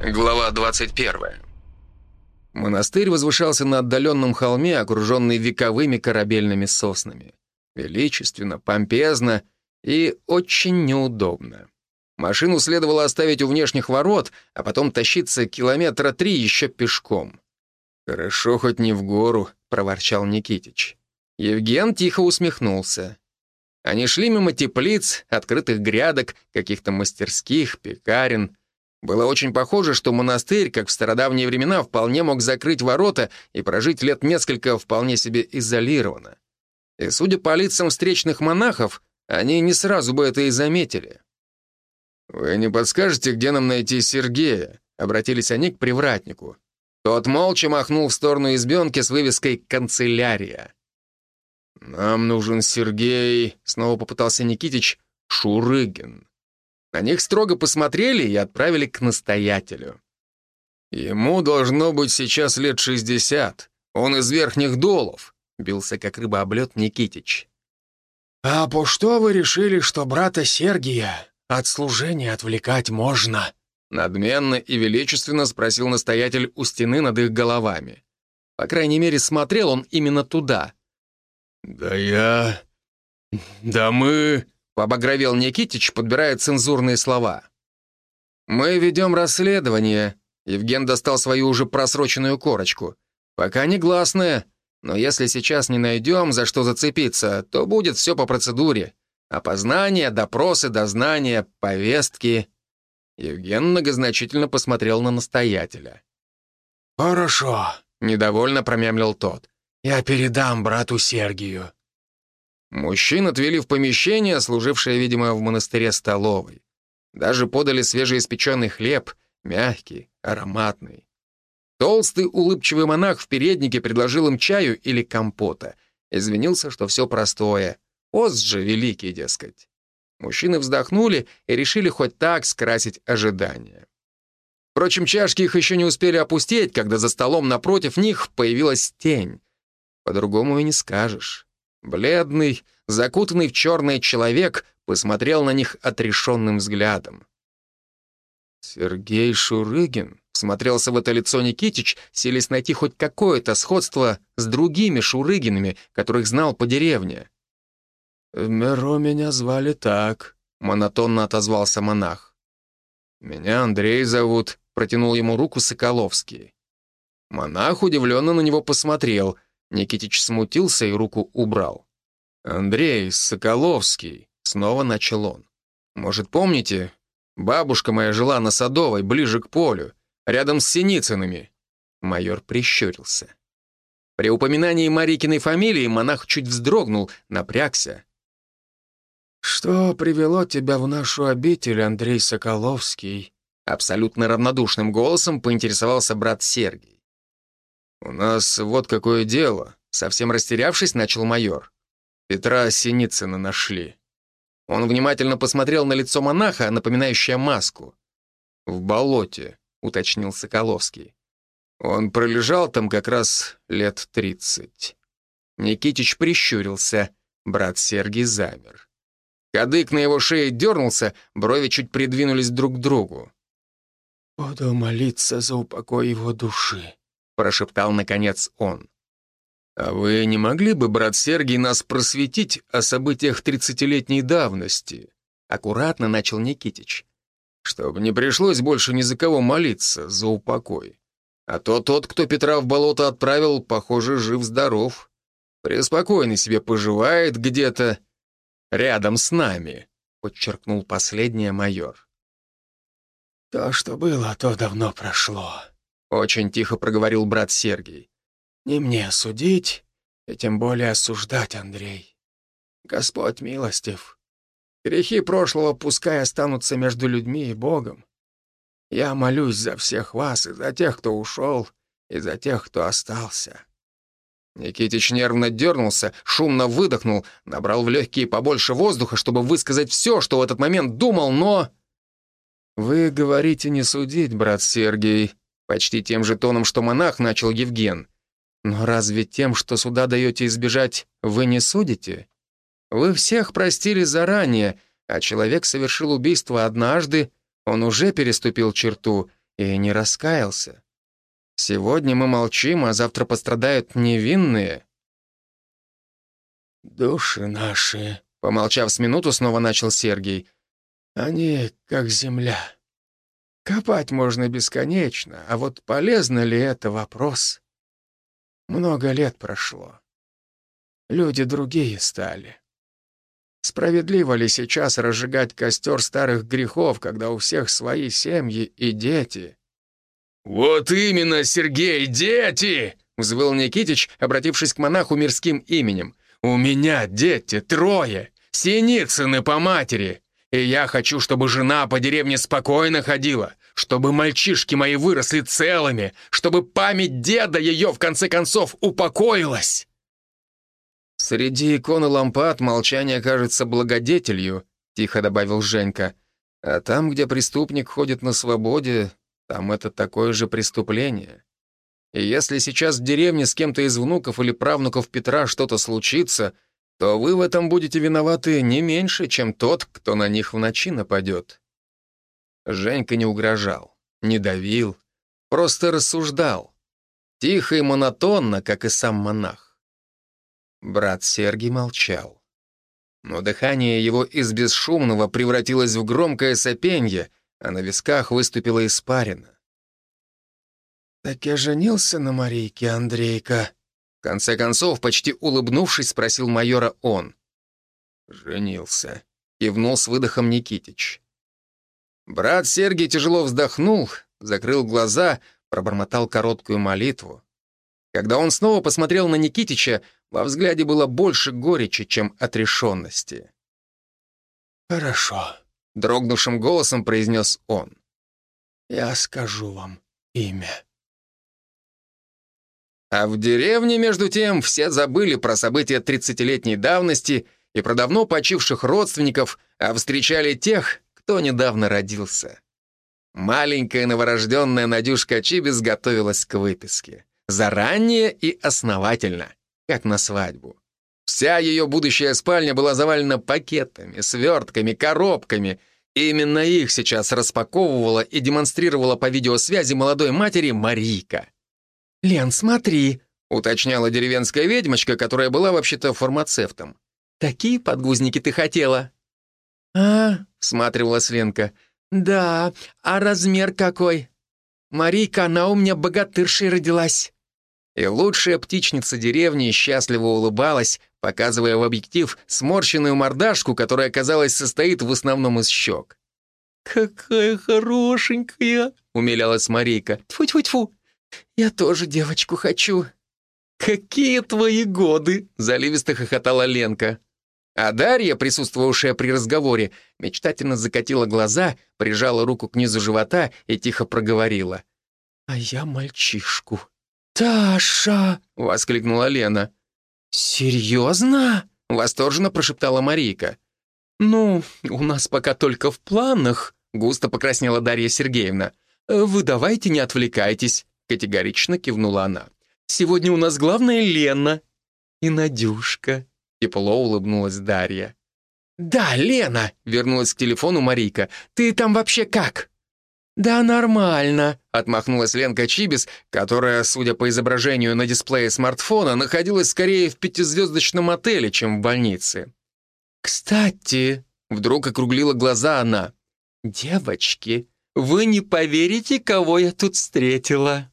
Глава 21. Монастырь возвышался на отдаленном холме, окруженный вековыми корабельными соснами. Величественно, помпезно и очень неудобно. Машину следовало оставить у внешних ворот, а потом тащиться километра три еще пешком. «Хорошо, хоть не в гору», — проворчал Никитич. Евген тихо усмехнулся. Они шли мимо теплиц, открытых грядок, каких-то мастерских, пекарен — было очень похоже, что монастырь, как в стародавние времена, вполне мог закрыть ворота и прожить лет несколько вполне себе изолированно. И, судя по лицам встречных монахов, они не сразу бы это и заметили. «Вы не подскажете, где нам найти Сергея?» — обратились они к привратнику. Тот молча махнул в сторону избенки с вывеской «Канцелярия». «Нам нужен Сергей», — снова попытался Никитич, — «Шурыгин». На них строго посмотрели и отправили к настоятелю. «Ему должно быть сейчас лет шестьдесят. Он из верхних долов», — бился как рыба об лед Никитич. «А по что вы решили, что брата Сергия от служения отвлекать можно?» Надменно и величественно спросил настоятель у стены над их головами. По крайней мере, смотрел он именно туда. «Да я... Да мы...» Побагровел Никитич, подбирая цензурные слова. «Мы ведем расследование», — Евген достал свою уже просроченную корочку. «Пока не гласное, но если сейчас не найдем, за что зацепиться, то будет все по процедуре. Опознание, допросы, дознания, повестки». Евген многозначительно посмотрел на настоятеля. «Хорошо», — недовольно промямлил тот. «Я передам брату Сергию». Мужчин отвели в помещение, служившее, видимо, в монастыре столовой. Даже подали свежеиспеченный хлеб, мягкий, ароматный. Толстый улыбчивый монах в переднике предложил им чаю или компота. Извинился, что все простое. Пост же великий, дескать. Мужчины вздохнули и решили хоть так скрасить ожидания. Впрочем, чашки их еще не успели опустить, когда за столом напротив них появилась тень. По-другому и не скажешь. Бледный, закутанный в черный человек посмотрел на них отрешенным взглядом. Сергей Шурыгин смотрелся в это лицо Никитич, селись найти хоть какое-то сходство с другими Шурыгинами, которых знал по деревне. «В миру меня звали так», — монотонно отозвался монах. «Меня Андрей зовут», — протянул ему руку Соколовский. Монах удивленно на него посмотрел — Никитич смутился и руку убрал. «Андрей Соколовский», — снова начал он. «Может, помните, бабушка моя жила на Садовой, ближе к полю, рядом с Синицынами?» Майор прищурился. При упоминании Марикиной фамилии монах чуть вздрогнул, напрягся. «Что привело тебя в нашу обитель, Андрей Соколовский?» Абсолютно равнодушным голосом поинтересовался брат Сергий. «У нас вот какое дело», — совсем растерявшись, начал майор. «Петра Синицына нашли». Он внимательно посмотрел на лицо монаха, напоминающее маску. «В болоте», — уточнил Соколовский. Он пролежал там как раз лет тридцать. Никитич прищурился, брат Сергий замер. Кадык на его шее дернулся, брови чуть придвинулись друг к другу. «Буду молиться за упокой его души», прошептал наконец он. «А вы не могли бы, брат Сергий, нас просветить о событиях тридцатилетней давности?» Аккуратно начал Никитич. «Чтобы не пришлось больше ни за кого молиться за упокой. А то тот, кто Петра в болото отправил, похоже, жив-здоров. Преспокойно себе поживает где-то рядом с нами», подчеркнул последнее майор. «То, что было, то давно прошло», очень тихо проговорил брат Сергий. «Не мне судить, и тем более осуждать, Андрей. Господь милостив. Грехи прошлого пускай останутся между людьми и Богом. Я молюсь за всех вас и за тех, кто ушел, и за тех, кто остался». Никитич нервно дернулся, шумно выдохнул, набрал в легкие побольше воздуха, чтобы высказать все, что в этот момент думал, но... «Вы говорите не судить, брат Сергей», Почти тем же тоном, что монах, начал Евген. Но разве тем, что суда даете избежать, вы не судите? Вы всех простили заранее, а человек совершил убийство однажды, он уже переступил черту, и не раскаялся. Сегодня мы молчим, а завтра пострадают невинные. «Души наши», — помолчав с минуту, снова начал Сергей. «Они как земля. Копать можно бесконечно, а вот полезно ли это вопрос? Много лет прошло. Люди другие стали. Справедливо ли сейчас разжигать костер старых грехов, когда у всех свои семьи и дети?» «Вот именно, Сергей, дети!» — взвыл Никитич, обратившись к монаху мирским именем. «У меня дети трое, Синицыны по матери, и я хочу, чтобы жена по деревне спокойно ходила, чтобы мальчишки мои выросли целыми, чтобы память деда ее, в конце концов, упокоилась!» «Среди иконы лампад молчание кажется благодетелью», — тихо добавил Женька. «А там, где преступник ходит на свободе, там это такое же преступление. И если сейчас в деревне с кем-то из внуков или правнуков Петра что-то случится, то вы в этом будете виноваты не меньше, чем тот, кто на них в ночи нападет. Женька не угрожал, не давил, просто рассуждал. Тихо и монотонно, как и сам монах. Брат Сергий молчал. Но дыхание его из бесшумного превратилось в громкое сопенье, а на висках выступила испарина. «Так я женился на Марийке, Андрейка?» В конце концов, почти улыбнувшись, спросил майора он. «Женился», — кивнул с выдохом Никитич. Брат Сергий тяжело вздохнул, закрыл глаза, пробормотал короткую молитву. Когда он снова посмотрел на Никитича, во взгляде было больше горечи, чем отрешенности. «Хорошо», — дрогнувшим голосом произнес он. «Я скажу вам имя». А в деревне, между тем, все забыли про события тридцатилетней давности и про давно почивших родственников, а встречали тех, кто недавно родился. Маленькая новорожденная Надюшка Чибис готовилась к выписке. Заранее и основательно, как на свадьбу. Вся ее будущая спальня была завалена пакетами, свертками, коробками. И именно их сейчас распаковывала и демонстрировала по видеосвязи молодой матери Марийка. «Лен, смотри», — уточняла деревенская ведьмочка, которая была вообще-то фармацевтом. «Такие подгузники ты хотела?» «А?» — всматривалась Ленка. «Да, а размер какой? Марийка, она у меня богатыршей родилась». И лучшая птичница деревни счастливо улыбалась, показывая в объектив сморщенную мордашку, которая, казалось, состоит в основном из щек. «Какая хорошенькая!» — умилялась Марийка. «Тьфу-тьфу-тьфу! Я тоже девочку хочу!» «Какие твои годы!» — заливисто хохотала Ленка. А Дарья, присутствовавшая при разговоре, мечтательно закатила глаза, прижала руку к низу живота и тихо проговорила. «А я мальчишку». «Таша!» — воскликнула Лена. «Серьезно?» — восторженно прошептала Марийка. «Ну, у нас пока только в планах», — густо покраснела Дарья Сергеевна. «Вы давайте не отвлекайтесь», — категорично кивнула она. «Сегодня у нас главная Лена и Надюшка». Тепло улыбнулась Дарья. «Да, Лена!» — вернулась к телефону Марийка. «Ты там вообще как?» «Да нормально», — отмахнулась Ленка Чибис, которая, судя по изображению на дисплее смартфона, находилась скорее в пятизвездочном отеле, чем в больнице. «Кстати», — вдруг округлила глаза она, «девочки, вы не поверите, кого я тут встретила».